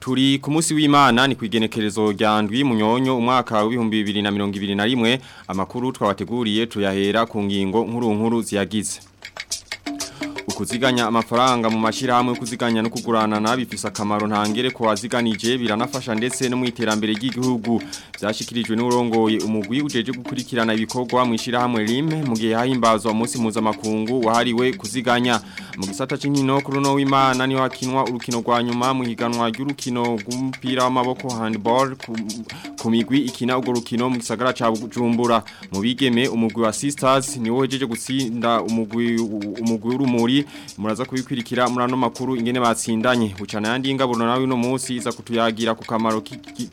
turi ku munsi w'Imana ni kwigenekerezo rya ndwi munyonyo umwaka w'ibihumbi 2021 amakuru twabateguriye tuyahera ku ngingo nkuru nkuru ziyagize kuziganya amafaranga mu mashyirahamwe kuziganya no kugurana nabifise akamaro ntangere ku waziganije biranafasha ndetse no mu iterambere ry'igihugu byashyikirijwe n'urongoye umugwi ujeje gukurikirana ibikorwa mu ishyirahamwe rime mu gihe hahimbazwa umunsi mpuzamakungu wahariwe kuziganya mu gisata cy'inkino kuri uno w'imana niho hakinwa urukino rwa nyuma mu higanwa ry'urukino rw'umupira w'amaboko handball ku migwi ikina urwo rukino mu gisagara cya bujumbura mu bigeme umugwi wa sisters niwo wejeje gutsinda umugwi urumuri muraza kubikwirikira muri ano makuru ingene batsindanye bucana yandi ingaburo nawe uno munsi iza kutuyagira ku kamaro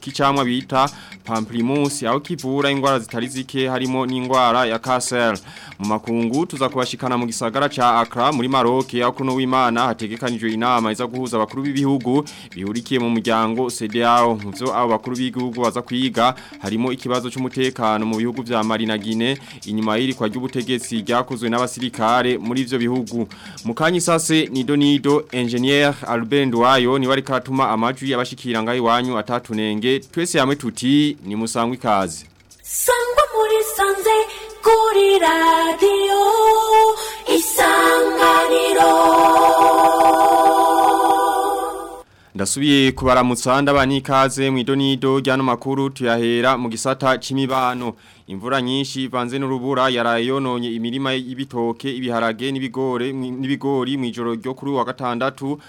k'icyamwa bita pampirimusi aho kivura indwara zitari zike harimo n'indwara ya kanseri mu makungu tuza mu gisagara cya Accra muri maroke aho kuno w'imana hategekanijwe inama iza guhuza abakuru b'ibihugu bihurikiye mu muryango CDAO mu byo abo bakuru b'igihugu baza kwiga harimo ikibazo cy'umutekano mu bihugu bya Marina Guinea inyuma y'iri kwa ry'ubutegetsi ryakozwe n'abasirikare muri ivyo bihugu Mukanyi sase nido nido engineer Albert Ndwayo ni wari karatuma amajwi y'abashikira ngai wanyu atatunenge twese hamwe tuti ni musangwa ikaze. Sangwa muri sanze kuri radio isanganiro Ndasubiye kubaramutsa ndabanyikaze mu idonido rya makuru tuyahera mu gisata c'imibano imvura nyinshi ivanze n'urubura yarayononye imirima y'ibitoke ibiharage n'ibigori n'ibigori mu ijoro ryo kuri wa gatandatu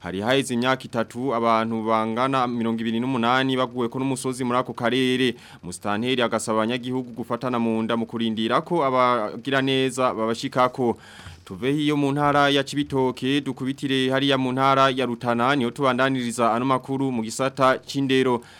hari haize imyaka itatu abantu bangana 28 baguwe ko n'umusozi muri ako karere mustanteri agasaba abanyagihugu gufatana mu nda mu kurindira ko abagira neza babashikako Tuve hiyo mu ntara ya Cibitoke dukubitire hariya mu ntara ya Rutana niyo tubandaniriza anomakuru mu gisata c'indero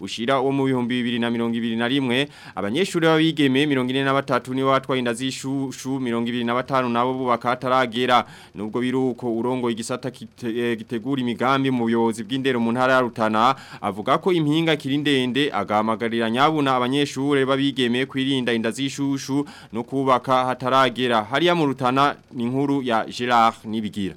ushira na na milongi wo mu bihumbi 2021 abanyeshure watatu ni wawatu wa inda zishu ushu milongi na z'ishushu 25 nabo bubaka agera Burera nubwo biruko urongo igisata eh, gitegura imigambi mu buyobozi bw'indero mu ntara ya Rutana avuga ko impinga kirindende agamagarira nyabuna abanyeshure babigemeye kwirinda inda z'ishushu no kubaka hataragera hariya mu Rutana ni inkuru ya Gerard nibigira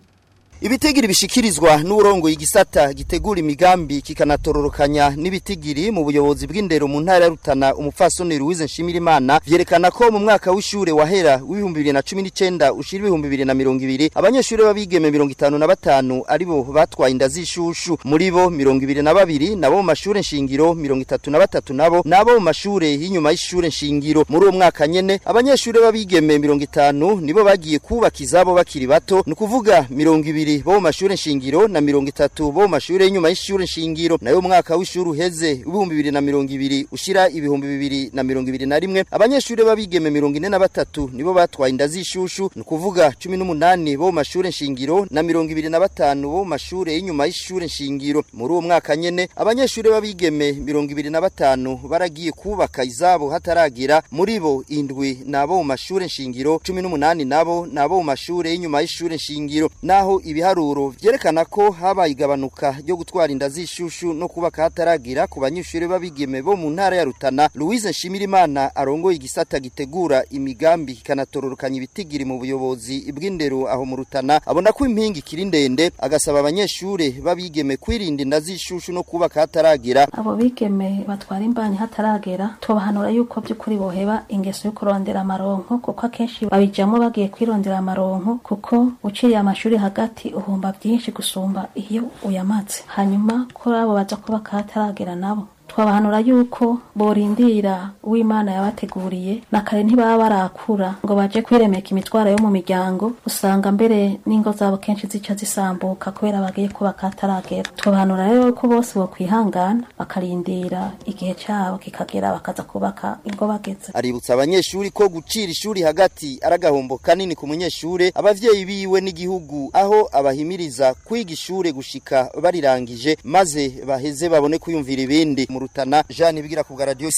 ibitigiri bishikirizwa n'urongoye igisata gitegura imigambi kikanatororokanya n'ibitigiri mu buyobozi bw'indero mu ntara ya Rutana umupfasoni Louise Nshimirimana vyerekana ko mu mwaka w'ishure wahera w'ibihumbi bibiri na cumi n'icenda ushira ibihumbi bibiri na mirongo ibiri abanyeshuri b'abigeme mirongo itanu na batanu aribo batwaye inda z'ishushu muri bo mirongo ibiri na babiri nabo mu mashure nshingiro mirongo itatu na batatu nabo nabo mu mashure y'inyuma y'ishure nshingiro muri uwo mwaka nyene abanyeshuri b'abigeme mirongo itanu nibo bagiye kubaka izabo bakiri bato ni ukuvuga mirongo ibiri babiri bo mu mashuri nshingiro na mirongo itatu bo mu mashuri y'inyuma y'ishuri nshingiro nayo umwaka w'ishuri uheze ibihumbi bibiri na mirongo ibiri ushira ibihumbi bibiri na mirongo ibiri na rimwe abanyeshuri b'abigeme mirongo ine na batatu nibo batwaye inda z'ishushu ni ukuvuga cumi n'umunani bo mu mashuri nshingiro na mirongo ibiri na batanu bo mu mashuri y'inyuma y'ishure shingiro muri uwo mwaka nyene abanyeshuri b'abigeme mirongo ibiri na batanu baragiye kubaka izabo hataragira muri bo indwi nabo mu mashuri shingiro cumi n'umunani nabo nabo mu mashuri y'inyuma y'ishure shingiro naho ibi biharuro byerekana ko habaye igabanuka ryo gutwara inda z'ishushu no kuba hataragira ku banyeshuri b'abigeme bo mu ntara ya Rutana Louise Nshimirimana arongoye igisata gitegura imigambi kanatororokanya ibitigiri mu buyobozi bw'indero aho mu Rutana abona ko impingi ikiri ndende agasaba abanyeshuri b'abigeme kwirinda inda z'ishushu no kuba kataragira abo bigeme batwara imbanyi hataragera tubahanura yuko by'ukuri boheba ingeso yo kurondera amaronko kuko akenshi babijamo bagiye kwirondera amaronko kuko uciriye amashuri hagati ati uhomba byinshi gusumba iyo uyamatse hanyuma ko abo bajya kuba kataragera nabo twabahanura yuko borindira uw'imana yabateguriye na kare ntibaba barakura ngo baje kwiremeka imitwaro yo mu miryango usanga mbere n'ingo zabo kenshi zica zisambuka kubera bagiye kubaka ataragera twabahanura rero ko bose bo kwihangana bakarindira igihe cyabo kikagera bakaza kubaka ingo bageze aributsa abanyeshuri ko gucira ishuri hagati ari agahombo kanini ku munyeshuri ababyeyi biwe n'igihugu aho abahimiriza kwiga ishure gushika barirangije maze baheze babone kuyumvira ibindi mu rutana jean ibigira ku garadiyo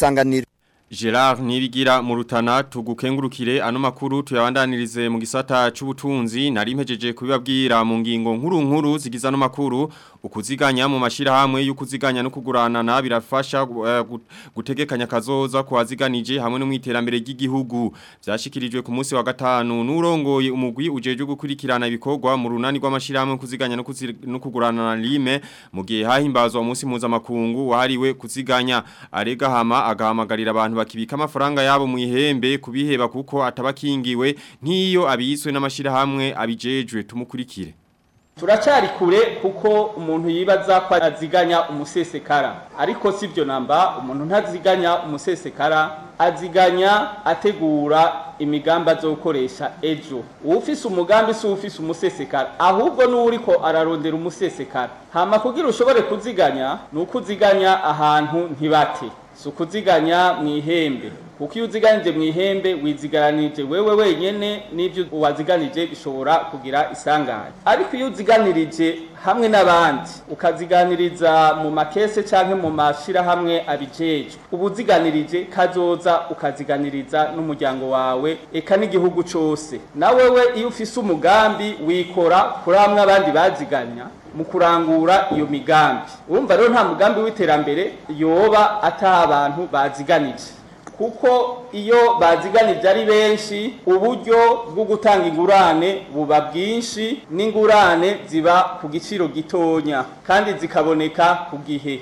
Gerard nibigira mu rutana tugukengurukire ano makuru tuyabandanirize mu gisata cy'ubutunzi nari mpejeje kubibabwira mu ngingo nkuru nkuru zigiza ano makuru ukuziganya mu mashirahamwe y'ukuziganya no kugurana na birafasha eh, gutegekanya kazoza kwaziganije hamwe no mwiterambere ry'igihugu byashikirijwe ku munsi wa gatanu nurongoye umugwi ujeje gukurikirana ibikorwa mu runani rw'amashirahamwe kuziganya no kugurana na lime mu gihe hahimbazwa umunsi mpuzamakungu wahariwe kuziganya aregahama agahamagarira abantu bakibika amafaranga yabo mu ihembe kubiheba kuko atabakingiwe nk'iyo abiswe n'amashirahamwe abijejwe tumukurikire turacyari kure kuko umuntu yibaza ko aziganya umusesekara ariko si byo namba umuntu ntaziganya umusesekara aziganya ategura imigambi azokoresha ejo uwufise umugambi si uwufise umusesekara ahubwo n’uri ko ararondera umusesekara hama kugira ushobore kuziganya ni ukuziganya ahantu ntibate si ukuziganya mu ihembe kuko iyo uziganije mu ihembe wizigaranije wewe wenyine n'ibyo waziganije bishobora kugira isangane. ariko iyo uziganirije hamwe n'abandi ukaziganiriza mu makese cyangwa mu mashyirahamwe abijejwe uba uziganirije kazoza ukaziganiriza n'umuryango wawe eka n'igihugu cyose na wewe iyo ufise umugambi wikora kuri hamwe abandi baziganya mu kurangura iyo migambi urumva rero nta mugambi w'iterambere yoba ata abantu baziganije kuko iyo baziganije ari benshi uburyo bwo gutanga ingurane buba bwinshi n'ingurane ziba ku giciro gitonya kandi zikaboneka ku gihe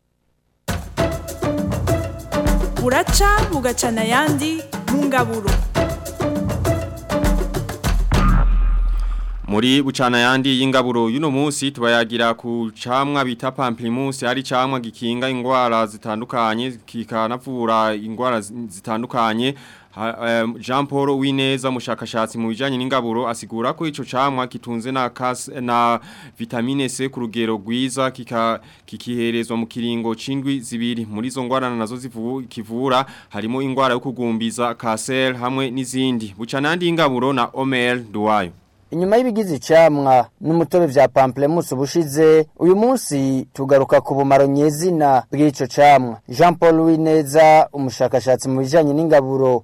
buraca bugacana ayandi mu muri bucana yandi y'ingaburo y'uno munsi tubayagira ku camwa bita pamplemousse ari camwa gikinga indwara zitandukanye kikanavura indwara zitandukanye Jean Paul Wineza mushakashatsi mu bijanye n'ingaburo asigura ko ico camwa kitunze na kas, na vitamine C ku rugero rwiza kikiherezwa mu kiringo cindwi zibiri muri zo ngwarana nazo kivura harimo ingwara yo kugumbiza kanser hamwe n'izindi bucanandi nandi ingaburo na Omel Duwayo inyuma y'ibigize icyamwa n'umutobe vya pamplemus ubushize uyu munsi tugaruka ku bumaro nyezina bw'ico camwa Jean Paul Wineza umushakashatsi mu bijanye n'ingaburo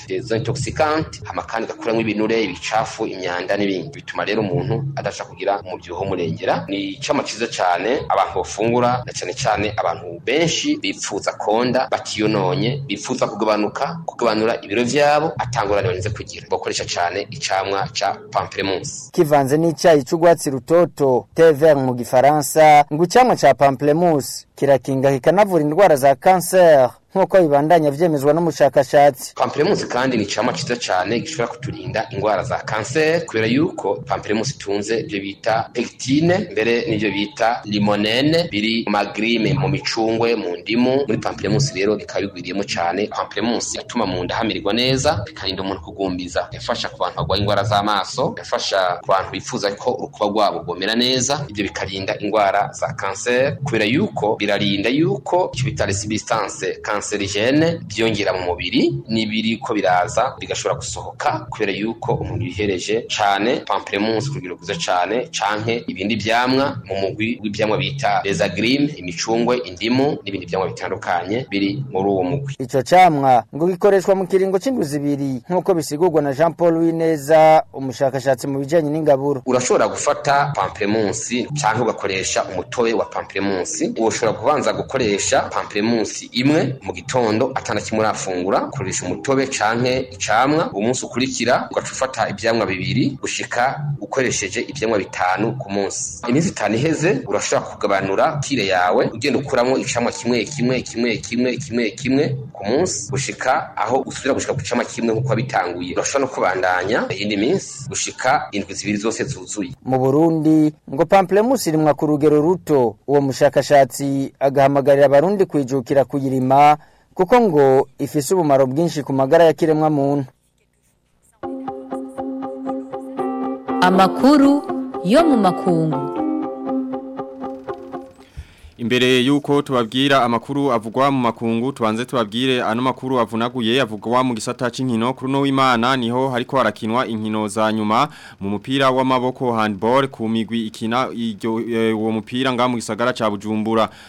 des intoxicantes hama kandi gakuramo ibinure ibicafu imyanda n'ibindi bituma rero umuntu adasha kugira umubyibuho w'umurengera ni icama cyiza cyane abantu bafungura na cyane cyane abantu benshi bipfuza konda bakiyononye bipfuza kugabanuka kugabanura ibiro vyabo atangorane banze kugira bakoresha cyane icamwa ca pamplemunsi kivanze n'icyayi c'urwatsi rutoto thé mu gifaransa ngo icyamwa cha pamplemousse kirakinga kikanavura indwara za kanseri nk'uko bibandanya byemezwa n'umushakashatsi pamperemusi kandi ni icyama cyiza cyane gishobora kuturinda indwara za kanseri kubera yuko pamperemusi itunze ibyo bita pegitine mbere n'ibyo bita limonene biri mu magrime mu micungwe mu ndimu muri pamperemusi rero bikaba bigwiriyemo cyane pamperemusi ituma mu nda hamererwa neza bikarinda umuntu kugumbiza ifasha ku bantu barwaye indwara z'amaso ifasha ku bantu bifuza ko urukuba rwabo rwomera neza ibyo bikarinda indwara za kanseri kubera yuko birarinda yuko icyo bita resibistanse kanseri kanserigene byiyongera mu mubiri nibiri ko biraza bigashobora gusohoka kubera yuko umuntu yihereje cyane pamperemusi ku rugero cyane cane canke ibindi byamwa mu mugwi w'ivyamwa bita bezagrine imicungwe indimu n'ibindi vyamwa bitandukanye biri muri uwo mugwi icyo camwa ngo gikoreshwa mu kiringo c'indwi ibiri nk'uko bisigurwa na Jean Paul Wineza umushakashatsi mu bijyanye n'ingaburo urashobora gufata pamperemusi cyangwa ugakoresha umutobe wa pamperemusi ushobora kubanza gukoresha pamperemusi imwe mu mu gitondo atana kimwe urafungura ukoresha umutobe canke icamwa umunsi ukurikira ugaca ufata ivyamwa bibiri gushika ukoresheje ivyamwa bitanu ku munsi iminsi itanu iheze urashobora kugabanura kire yawe ugenda ukuramo icamwa kimwe kimwe kimwe kimwe kimwe kimwe ku munsi gushika aho usubira gushika ku camwa kimwe nk'uko wabitanguye urashobora no kubandanya iyindi minsi gushika indwi zibiri zose zuzuye mu burundi ngo pamplemousse irimwa ku rugero ruto uwo mushakashatsi agahamagarira abarundi kwijukira kuyirima kuko ngo ifise ubumaro bwinshi ku magara ya kiremwamuntu amakuru yo mu makungu imbere yuko tubabwira amakuru avugwa mu makungu tubanze tubabwire ano makuru avunaguye avugwa mu gisata cy'inkino kuri no w'Imana niho hariko harakinwa inkino za nyuma mu mupira w'amaboko handball ku migwi ikina iryo eh, uwo mupira nga mu gisagara ca Bujumbura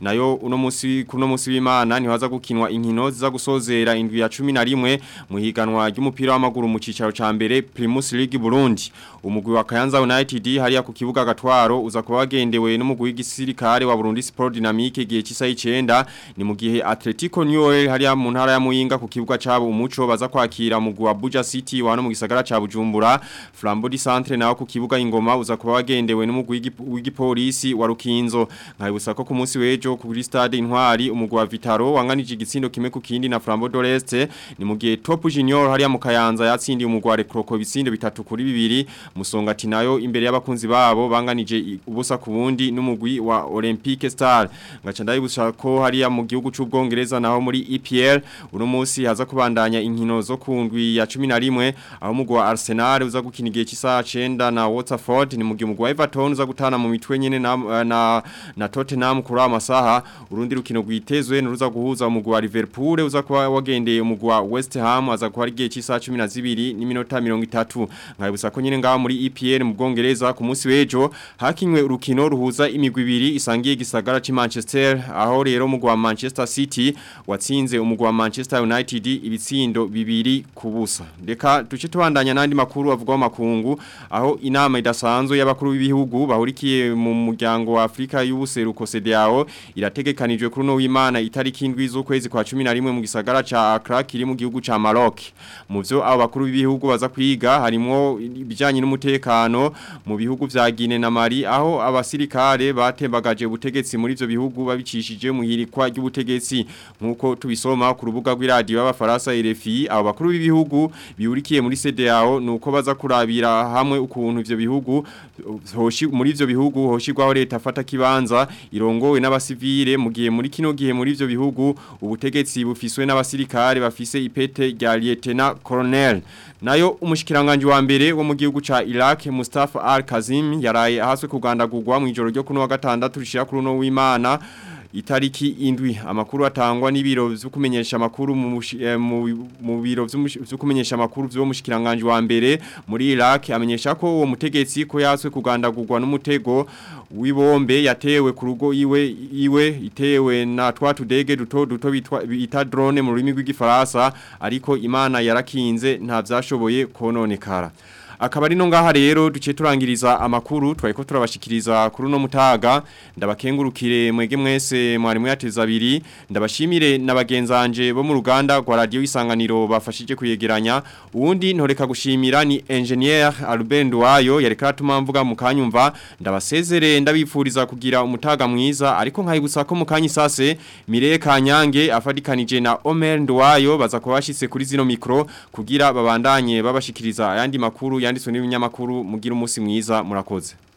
nayo uno munsi kuno munsi w'imana niho baza gukinwa inkino ziza gusozera indwi ya 11 mu higanwa ry'umupira w'amaguru mu cicaro ca mbere Primus League Burundi umugwi wa Kayanza United hariya ku kibuga gatwaro uza kuba wagendewe n'umugwi w'igisirikare wa Burundi Sport Dynamique gihe cisa 9 ni mu gihe Atletico Newell hariya mu ntara ya Muyinga ku kibuga cabo umuco baza kwakira umugwi wa Buja City wa no mu gisagara ca Bujumbura Flambo di Centre nawo ku kibuga ingoma uza kuba wagendewe n'umugwi w'igipolisi wa Rukinzo nkayibusa ko ku munsi wejo kuri stade Intwari umugwa wa Vitaro wa bahanganije jigisindo kimeku kiindi na frambodo leste ni mugie topu junior hali ya mukayanza ya tindi umugware Kroko visindo bitatukuri bibiri musonga tinayo imbele imbere y'abakunzi babo banganije ubusa ku bundi n'umugwi wa Olympique Star ngaca ndabibusha ko hariya mu gihugu c'ubwongereza naho muri EPL uno munsi haza kubandanya inkino zo ku ndwi ya chuminarimwe ahumugu wa Arsenal uza gukina saa chenda na Waterford ni mugi gihe wa Everton uza gutana mu njene na, na na, na Tottenham kuri amasaha urundi rukino rwitezwe n'uruza guhuza uza umugwa Liverpool uza kwa wagende umugwa West Ham aza kuwa igihe cy'isaha 12 n'iminota 30 nkayibusa ko nyine ngaho muri EPL mu Bwongereza ku munsi wejo hakinywe urukino ruhuza imigwi ibiri isangiye gisagara chi Manchester aho rero umugwa Manchester City watsinze umugwa Manchester United ibitsindo bibiri kubusa busa reka duce tubandanya nandi makuru avugwa makungu aho inama idasanzwe y'abakuru b'ibihugu bahurikiye mu muryango wa Afrika y'ubuseruko CDAO irategekanijwe kuri w'Imana itariki z'ukwezi kwa 11 mu gisagara cha Accra kiri mu gihugu cha Maroc muvyo abo bakuru b'ibihugu baza kwiga harimo ibijanye n'umutekano mu bihugu vya Guinea na Mali aho abasirikare batembagaje ubutegetsi muri ivyo bihugu babicishije mu hirikwa ry'ubutegetsi nkuko tubisoma ku rubuga rw'iradio y'abafaransa RFI abo bakuru b'ibihugu biurikiye muri CDAO nuko baza kurabira hamwe ukuntu ivyo bihugu hoshi muri ivyo bihugu hoshirwaho leta afata kibanza irongowe n'abasivile mugiye muri kino gihe muri ivyo bihugu ubutegetsi bufiswe n'abasirikare bafise ipete rya Lieutenant Colonel nayo umushikiranganje wa mbere wo mu gihugu ca Iraq Mustafa Al-Kazim yaraye ahaswe kugandagurwa mu ijoro ryo kuno wa gatandatu rishira kuruno w'Imana itariki indwi amakuru atangwa n'ibiro byo kumenyesha amakuru mu eh, biro byo kumenyesha amakuru by'umushikiranganje wa mbere muri Iraq amenyesha ko uwo mutegetsi ko yaswe kugandagurwa n'umutego w'ibombe yatewe ku rugo iwe iwe itewe na twa tudege duto duto bita drone mu rurimi rw'igifaransa ariko imana yarakinze nta byashoboye kononekara akaba ari no ngaha rero duciye turangiriza amakuru twariko turabashikiriza kuri no mutaga ndabakengurukire mwege mwese mwarimu yateza biri ndabashimire nabagenzanje bo mu ruganda rwa radio isanganiro bafashije kuyegeranya uwundi ntoreka gushimira ni engineer Albert Nduwayo yarekara tuma mvuga mukanyumva ndabasezere ndabipfuriza kugira umutaga mwiza ariko nkayibutsa ko mukanyi sase mireye Kanyange afadikanije na Omer ndwayo baza kubashitse kuri zino mikro kugira babandanye babashikiriza ayandi makuru ya byanditswe n'ibinyamakuru mugira umunsi mwiza murakoze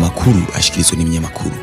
makuru ashyikirizwa n'ibinyamakuru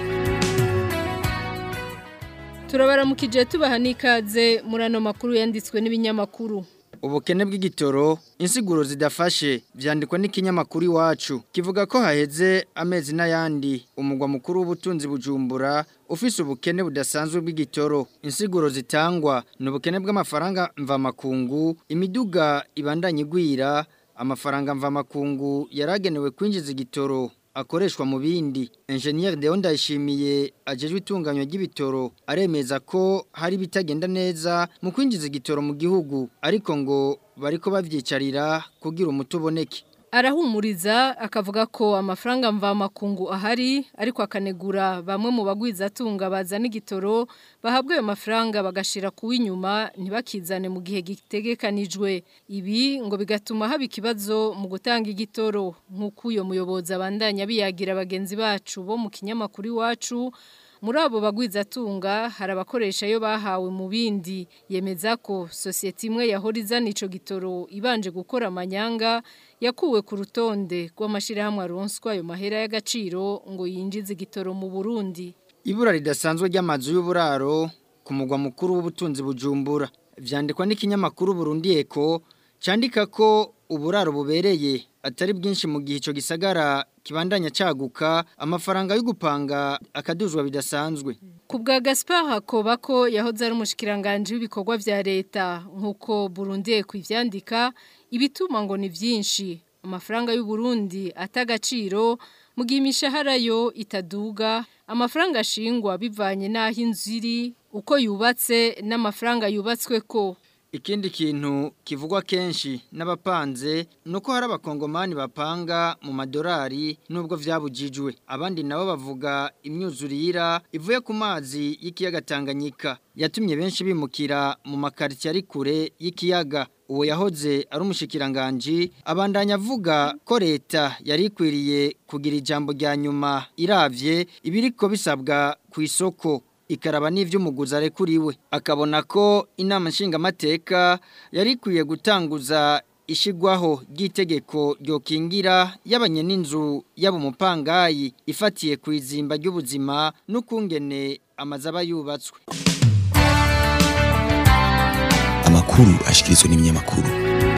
turabaramukije tubaha n'ikaze muri ano makuru yanditswe n'ibinyamakuru ubukene bw'igitoro insiguro zidafashe byandikwa n'ikinyamakuru iwacu kivuga ko haheze amezi n'ayandi umugwa mukuru w'ubutunzi bujumbura ufise ubukene budasanzwe bw'igitoro insiguro zitangwa ni ubukene bw'amafaranga mvamakungu imiduga ibandanya igwira amafaranga mvamakungu yaragenewe kwinjiza igitoro akoreshwa mu bindi enjeniyeri de ndayishimiye ajejwe itunganywa ry'ibitoro aremeza ko hari bitagenda neza mu kwinjiza igitoro mu gihugu ariko ngo bariko bavyicarira kugira umutuboneke. arahumuriza akavuga ko amafaranga mvamakungu ahari ariko akanegura bamwe mu bagwiza atunga bazana igitoro bahabwa ayo mafaranga bagashira kuba inyuma ntibakizane mu gihe gitegekanijwe ibi ngo bigatuma haba ikibazo mu gutanga igitoro nk'uko uyo muyobozi abandanya biyagira bagenzi bacu bo mu kinyamakuru iwacu muri abo bagwizatunga hari abakoresha iyo bahawe mu bindi yemeza ko sosiyete imwe yahora izana ico gitoro ibanje gukora amanyanga yakuwe ku rutonde rw'amashyirahamwe aronswa ayo mahera y'agaciro ngo yinjize igitoro mu burundi ibura ridasanzwe ry'amazu y'uburaro ku mugwa mukuru w'ubutunzi bujumbura vyandikwa n'ikinyamakuru burundi eko cyandika ko uburaro bubereye atari bwinshi mu gihe icyo gisagara kibandanya cyaguka amafaranga yo gupanga akaduzwa bidasanzwe ku bwa gaspar hakoba ko yahoze ari umushikiranganje w'ibikorwa bya leta nk'uko Burundi ku ibituma ngo ni byinshi amafaranga y’u y'uburundi atagaciro mu gihe imishahara yo itaduga amafaranga ashingwa bivanye n'aho inzu uko yubatse n'amafaranga yubatswe ko Ikindi kintu kivugwa kenshi n'abapanze nuko hari abakongomani bapanga mu madorari nubwo vyabujijwe abandi nabo bavuga imyuzurira ivuye ku mazi y'ikiyaga Tanganyika yatumye benshi bimukira mu makarti ari kure y'ikiyaga uwo yahoze ari umushikiranganje abandanya avuga ko leta yari ikwiriye kugira ijambo rya nyuma iravye ibiriko bisabwa ku isoko ikaraba n'iby'umuguzi arekuriwe akabona ko inama nshingamateka yari ikwiye gutanguza ishyirwaho ry'itegeko ryokingira y'abanye n'inzu yaba umupangayi ifatiye ku izimba ry'ubuzima n'ukungene amazu aba yubatswe amakuru ashyikirizwa n'ibinyamakuru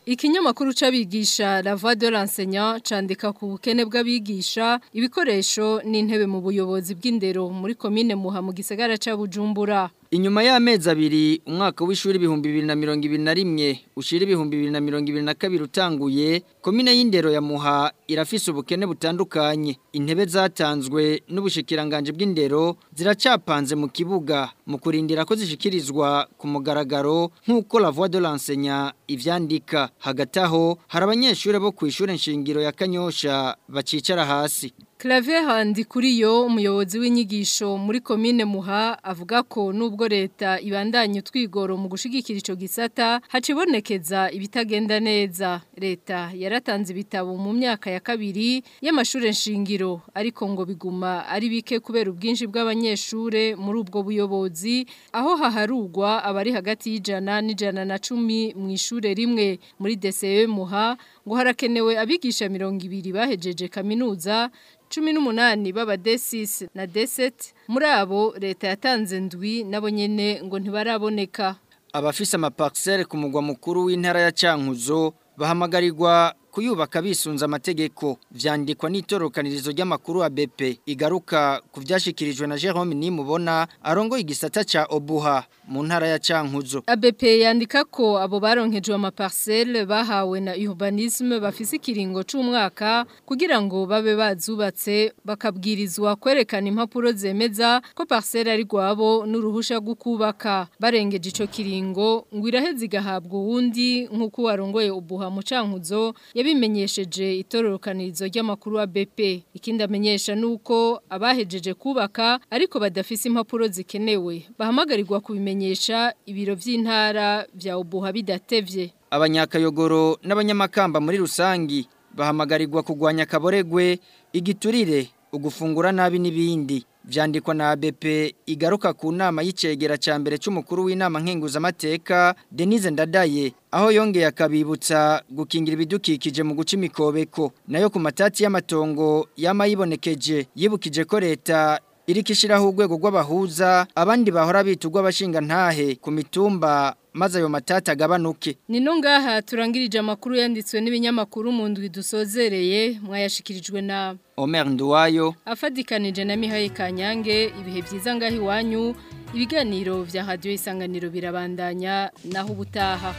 ikinyamakuru c'abigisha la voix de l'enseignant candika ku bukene bw'abigisha ibikoresho n'intebe mu buyobozi bw'indero muri komine muha mu gisagara ca Bujumbura inyuma y'amezi abiri umwaka w'ishuri ibihumbi bibiri na mirongo ibiri na rimwe ushyira ibihumbi bibiri na mirongo ibiri na kabiri utanguye komine y'indero ya muha irafise ubukene butandukanye intebe zatanzwe n'ubushikiranganje bw'indero ziracapanze mu kibuga mu kurindira ko zishikirizwa ku mugaragaro nk'uko la voix de l'ensenya ivyandika hagati aho hari abanyeshuri bo ku ishuri nshingiro ya kanyosha bacicara hasi Claver handi kuri yo umuyobozi w'inyigisho muri komine muha avuga ko nubwo leta ibandanye utwigoro mu gushigikira ico gisata hacibonekeza ibitagenda neza leta yaratanze ibitabo mu myaka ya kabiri y'amashure nshingiro ariko ngo biguma ari bike kubera ubwinji bw'abanyeshure muri ubwo buyobozi aho haharugwa abari hagati y'ijana n'ijana na cumi mu ishure rimwe muri DCE muha ngo harakenewe abigisha mirongo ibiri bahejeje kaminuza cumi n'umunani baba desisi na deseti muri abo leta yatanze ndwi nabo nyine ngo ntibaraboneka abafise amapariseri ku mugwa mukuru w'intara ya cyankuzo bahamagarirwa kuyubaka bisunze amategeko vyandikwa n'itorokanirizo ry'amakuru ABP igaruka kuvyashikirijwe na Jerome Nimubona arongo igisata ca Obuha mu ntara ya Cankuzo ABP yandika ko abo baronkejwe ama parcelle bahawe na urbanisme bafise ikiringo c'umwaka kugira ngo babe bazubatse bakabwirizwa kwerekana impapuro zemeza ko parcelle ari rwabo n'uruhusha gukubaka barengeje ico kiringo ngo iraheze igahabwa uwundi nkuko warongoye Obuha mu ya yabimenyesheje itororokanirizo ry'amakuru wa BP ikindi amenyesha nuko abahejeje kubaka ariko badafise impapuro zikenewe bahamagarirwa kubimenyesha ibiro by'intara bya ubuha bidatevye abanyakayogoro n'abanyamakamba muri rusangi bahamagarirwa kugwanya kaboregwe igiturire ugufungura nabi n'ibindi byandikwa na ABP igaruka ku nama y'icegera cya mbere cy'umukuru w'inama nkenguzamateka Denise Ndadaye aho yongeye akabibutsa gukingira ibidukikije mu guca imikobeko nayo ku matati y'amatongo yama yibonekeje yibukije ko leta iriko ishyiraho urwego rw'abahuza abandi bahora biturwa abashinga ntahe ku mitumba maze ayo matata agabanuke ni no ngaha turangirije amakuru yanditswe n'ibinyamakuru mu ndwi dusozereye mwayashikirijwe na Omer Nduwayo afadikanije na Mihaye Kanyange ibihe byiza ngaho iwanyu ibiganiro vya radio isanganiro birabandanya naho ubutaha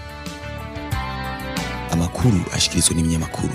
amakuru ashikirizwa n'ibinyamakuru